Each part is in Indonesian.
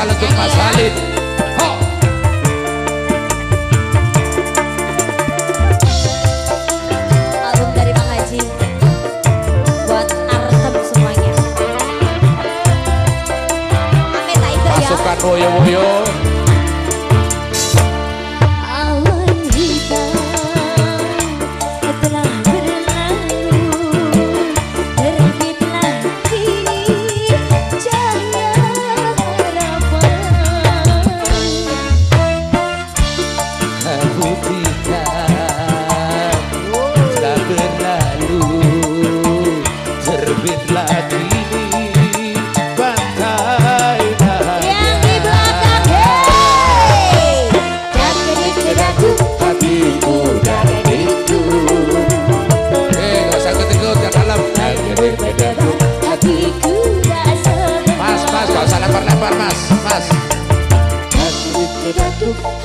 salad to my salad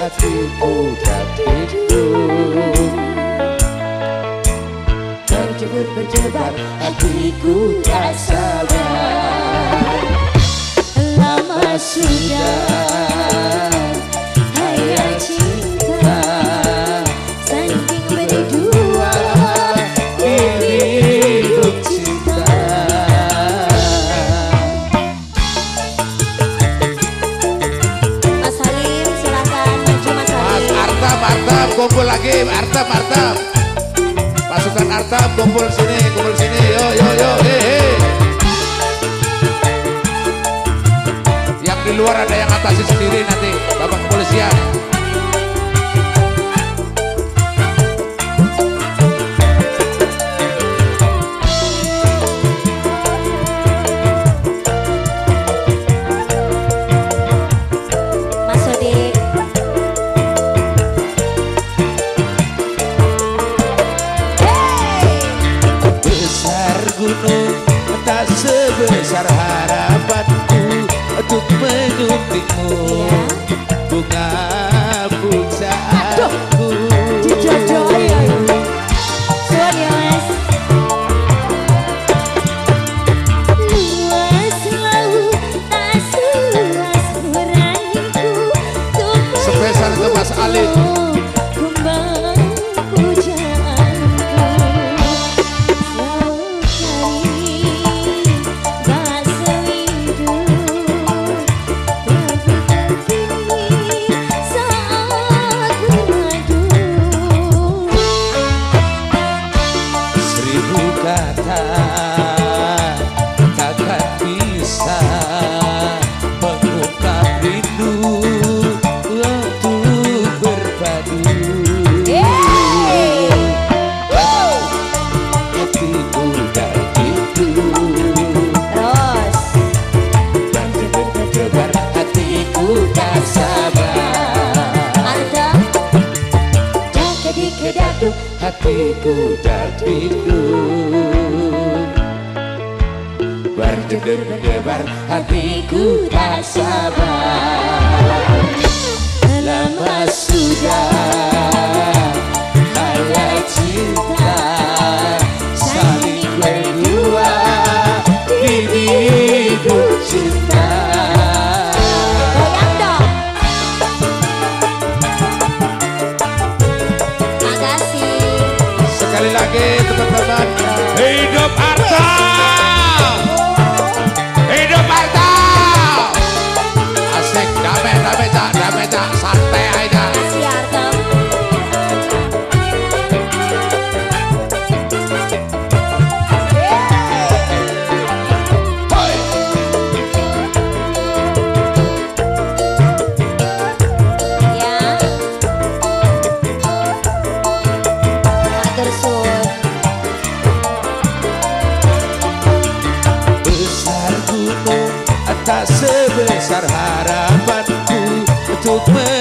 hatiku datiku Terjebur berjebak hatiku tak sabar Lama sudah. pasukan Artam kumpul sini kumpul sini. Yo yo yo hehe yang di luar ada yang atasi sendiri nanti bapak kepolisian. Dale. ku dapiku Berdebar-debar hatiku tak sabar. Lama sudah. lagi teman-teman Hidup Arta. tout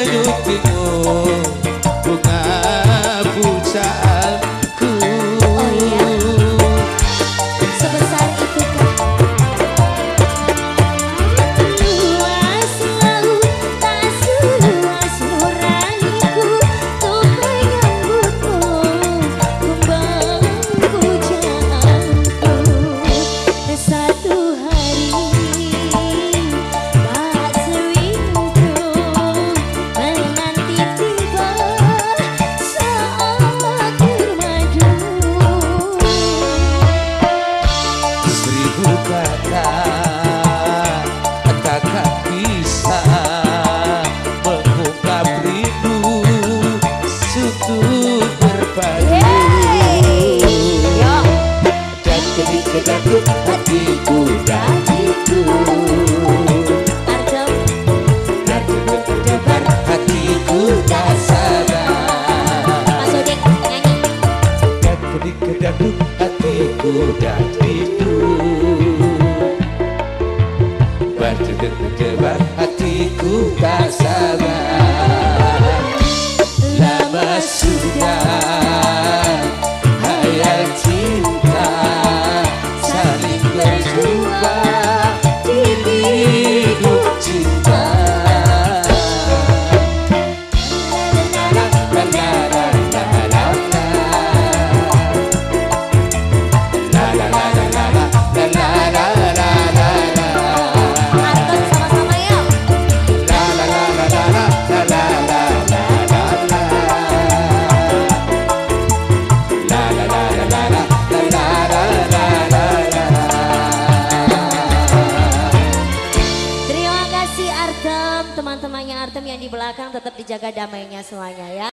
dijaga damainya semuanya ya